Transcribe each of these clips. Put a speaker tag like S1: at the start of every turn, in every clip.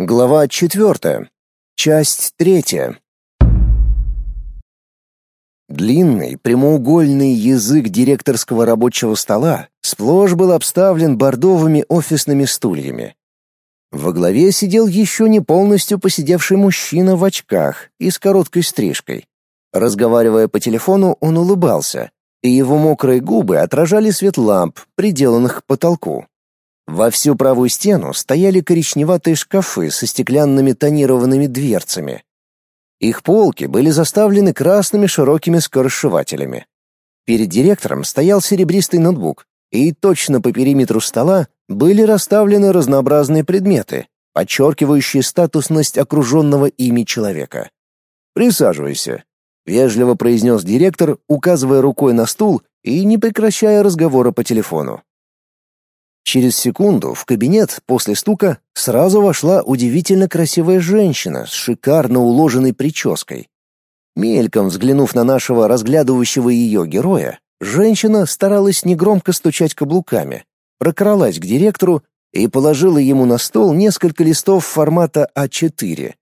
S1: Глава четвертая. Часть третья. Длинный прямоугольный язык директорского рабочего стола сплошь был обставлен бордовыми офисными стульями. Во главе сидел еще не полностью посидевший мужчина в очках и с короткой стрижкой. Разговаривая по телефону, он улыбался, и его мокрые губы отражали свет ламп, приделанных к потолку. Во всю правую стену стояли коричневатые шкафы со стеклянными тонированными дверцами. Их полки были заставлены красными широкими скоросшивателями. Перед директором стоял серебристый ноутбук, и точно по периметру стола были расставлены разнообразные предметы, подчеркивающие статусность окруженного ими человека. «Присаживайся», — вежливо произнес директор, указывая рукой на стул и не прекращая разговора по телефону. Через секунду в кабинет после стука сразу вошла удивительно красивая женщина с шикарно уложенной прической. Мельком взглянув на нашего разглядывающего ее героя, женщина старалась негромко стучать каблуками, прокралась к директору и положила ему на стол несколько листов формата А4.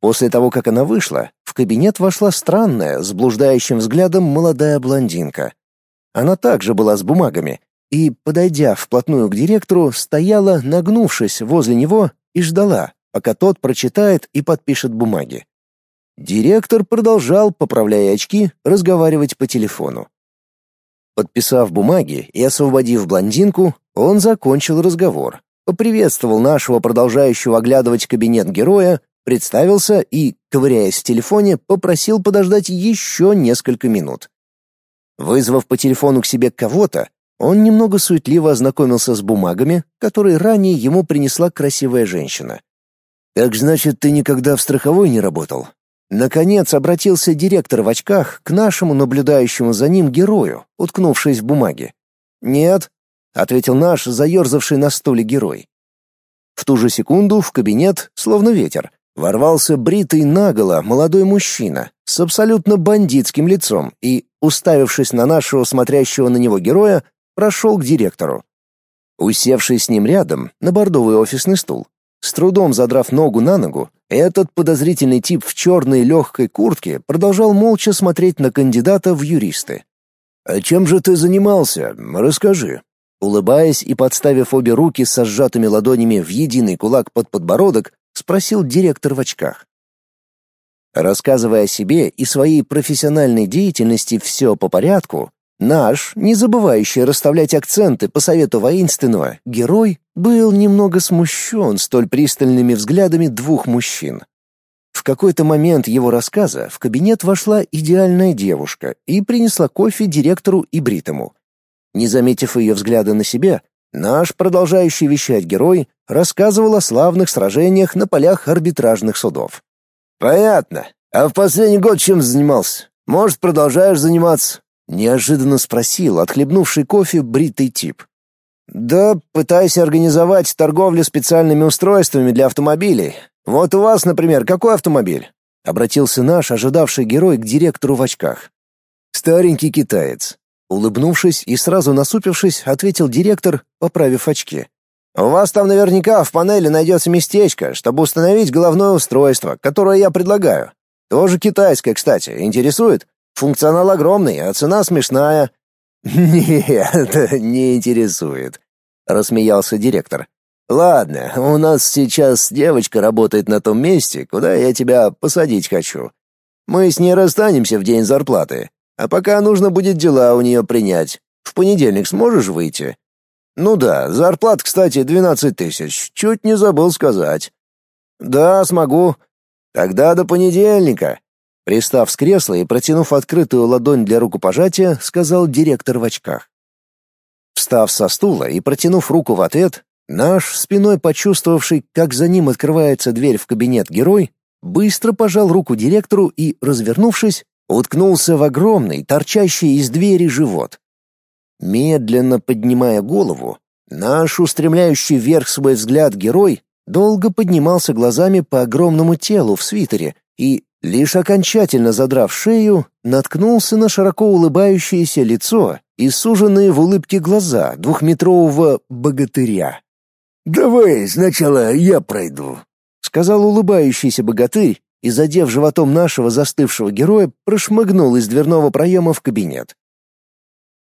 S1: После того, как она вышла, в кабинет вошла странная, с блуждающим взглядом молодая блондинка. Она также была с бумагами, и, подойдя вплотную к директору, стояла, нагнувшись возле него, и ждала, пока тот прочитает и подпишет бумаги. Директор продолжал, поправляя очки, разговаривать по телефону. Подписав бумаги и освободив блондинку, он закончил разговор, поприветствовал нашего продолжающего оглядывать кабинет героя, представился и, ковыряясь в телефоне, попросил подождать еще несколько минут. Вызвав по телефону к себе кого-то, он немного суетливо ознакомился с бумагами, которые ранее ему принесла красивая женщина. «Так значит, ты никогда в страховой не работал?» Наконец обратился директор в очках к нашему наблюдающему за ним герою, уткнувшись в бумаге. «Нет», — ответил наш заерзавший на стуле герой. В ту же секунду в кабинет, словно ветер, ворвался бритый наголо молодой мужчина с абсолютно бандитским лицом и, уставившись на нашего смотрящего на него героя, прошел к директору. Усевшись с ним рядом на бордовый офисный стул, с трудом задрав ногу на ногу, этот подозрительный тип в черной легкой куртке продолжал молча смотреть на кандидата в юристы. «А чем же ты занимался? Расскажи». Улыбаясь и подставив обе руки со сжатыми ладонями в единый кулак под подбородок, спросил директор в очках. Рассказывая о себе и своей профессиональной деятельности все по порядку, Наш, не забывающий расставлять акценты по совету воинственного, герой был немного смущен столь пристальными взглядами двух мужчин. В какой-то момент его рассказа в кабинет вошла идеальная девушка и принесла кофе директору и Бритому. Не заметив ее взгляда на себя, наш продолжающий вещать герой рассказывал о славных сражениях на полях арбитражных судов. «Понятно. А в последний год чем занимался? Может, продолжаешь заниматься?» Неожиданно спросил отхлебнувший кофе бритый тип. «Да, пытаюсь организовать торговлю специальными устройствами для автомобилей. Вот у вас, например, какой автомобиль?» Обратился наш ожидавший герой к директору в очках. «Старенький китаец». Улыбнувшись и сразу насупившись, ответил директор, поправив очки. «У вас там наверняка в панели найдется местечко, чтобы установить головное устройство, которое я предлагаю. Тоже китайское, кстати. Интересует?» Функционал огромный, а цена смешная. Нет, не интересует, рассмеялся директор. Ладно, у нас сейчас девочка работает на том месте, куда я тебя посадить хочу. Мы с ней расстанемся в день зарплаты, а пока нужно будет дела у нее принять. В понедельник сможешь выйти? Ну да, зарплат, кстати, двенадцать тысяч. Чуть не забыл сказать. Да, смогу. Тогда до понедельника. Пристав с кресла и протянув открытую ладонь для рукопожатия, сказал директор в очках. Встав со стула и протянув руку в ответ, наш, спиной почувствовавший, как за ним открывается дверь в кабинет герой, быстро пожал руку директору и, развернувшись, уткнулся в огромный, торчащий из двери живот. Медленно поднимая голову, наш устремляющий вверх свой взгляд герой долго поднимался глазами по огромному телу в свитере и, Лишь окончательно задрав шею, наткнулся на широко улыбающееся лицо и суженные в улыбке глаза двухметрового богатыря. «Давай сначала я пройду», — сказал улыбающийся богатырь и, задев животом нашего застывшего героя, прошмыгнул из дверного проема в кабинет.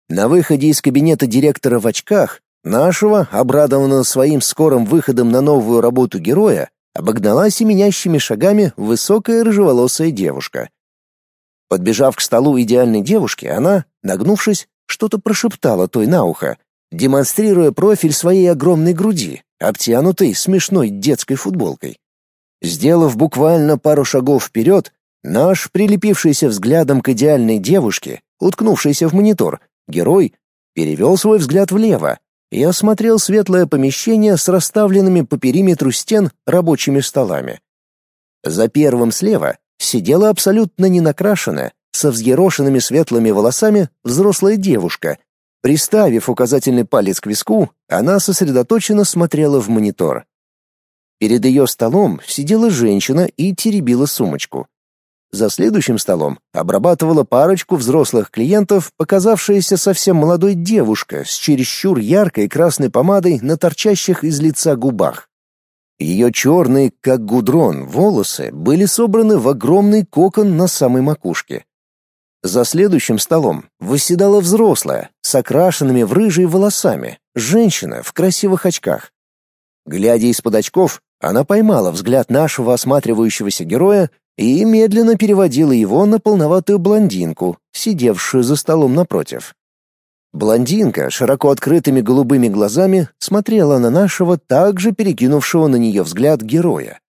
S1: На выходе из кабинета директора в очках, нашего, обрадованного своим скорым выходом на новую работу героя, обогнала семенящими шагами высокая рыжеволосая девушка. Подбежав к столу идеальной девушки, она, нагнувшись, что-то прошептала той на ухо, демонстрируя профиль своей огромной груди, обтянутой смешной детской футболкой. Сделав буквально пару шагов вперед, наш, прилепившийся взглядом к идеальной девушке, уткнувшийся в монитор, герой перевел свой взгляд влево и осмотрел светлое помещение с расставленными по периметру стен рабочими столами. За первым слева сидела абсолютно ненакрашенная, со взъерошенными светлыми волосами взрослая девушка. Приставив указательный палец к виску, она сосредоточенно смотрела в монитор. Перед ее столом сидела женщина и теребила сумочку. За следующим столом обрабатывала парочку взрослых клиентов, показавшаяся совсем молодой девушка с чересчур яркой красной помадой на торчащих из лица губах. Ее черные, как гудрон, волосы были собраны в огромный кокон на самой макушке. За следующим столом восседала взрослая, с окрашенными в рыжие волосами, женщина в красивых очках. Глядя из-под очков, она поймала взгляд нашего осматривающегося героя и медленно переводила его на полноватую блондинку, сидевшую за столом напротив. Блондинка, широко открытыми голубыми глазами, смотрела на нашего, также перекинувшего на нее взгляд героя.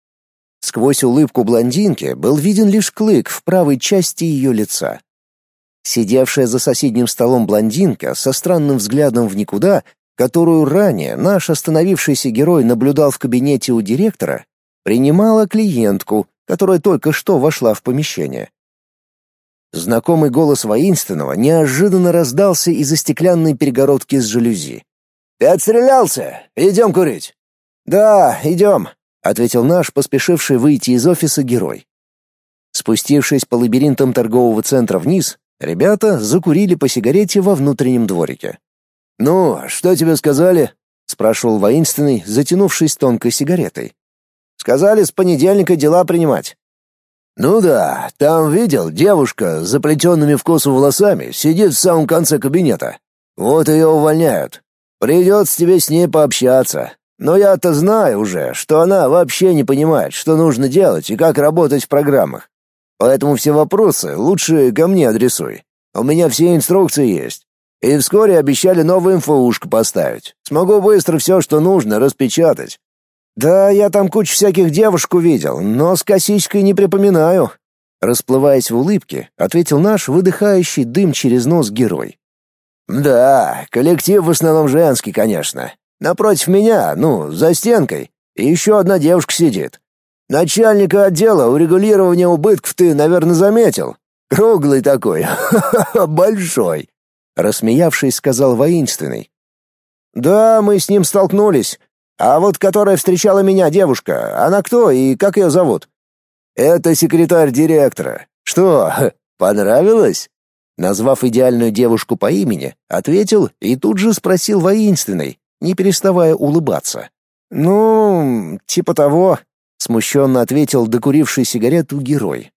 S1: Сквозь улыбку блондинки был виден лишь клык в правой части ее лица. Сидевшая за соседним столом блондинка со странным взглядом в никуда, которую ранее наш остановившийся герой наблюдал в кабинете у директора, принимала клиентку, которая только что вошла в помещение. Знакомый голос воинственного неожиданно раздался из-за стеклянной перегородки с жалюзи. «Ты отстрелялся? Идем курить!» «Да, идем», — ответил наш, поспешивший выйти из офиса герой. Спустившись по лабиринтам торгового центра вниз, Ребята закурили по сигарете во внутреннем дворике. «Ну, что тебе сказали?» — спрашивал воинственный, затянувшись тонкой сигаретой. «Сказали с понедельника дела принимать». «Ну да, там видел, девушка с заплетенными в косу волосами сидит в самом конце кабинета. Вот ее увольняют. Придется тебе с ней пообщаться. Но я-то знаю уже, что она вообще не понимает, что нужно делать и как работать в программах. Поэтому все вопросы лучше ко мне адресуй. У меня все инструкции есть. И вскоре обещали новую инфоушку поставить. Смогу быстро все, что нужно, распечатать. Да, я там кучу всяких девушек увидел, но с косичкой не припоминаю. Расплываясь в улыбке, ответил наш выдыхающий дым через нос герой. Да, коллектив в основном женский, конечно. Напротив меня, ну, за стенкой, и еще одна девушка сидит. Начальника отдела урегулирования убытков ты, наверное, заметил. Круглый такой, большой. Рассмеявшись, сказал воинственный. Да, мы с ним столкнулись. А вот которая встречала меня девушка, она кто и как ее зовут? Это секретарь директора. Что, понравилось? Назвав идеальную девушку по имени, ответил и тут же спросил воинственный, не переставая улыбаться. Ну, типа того, смущенно ответил докуривший сигарету герой.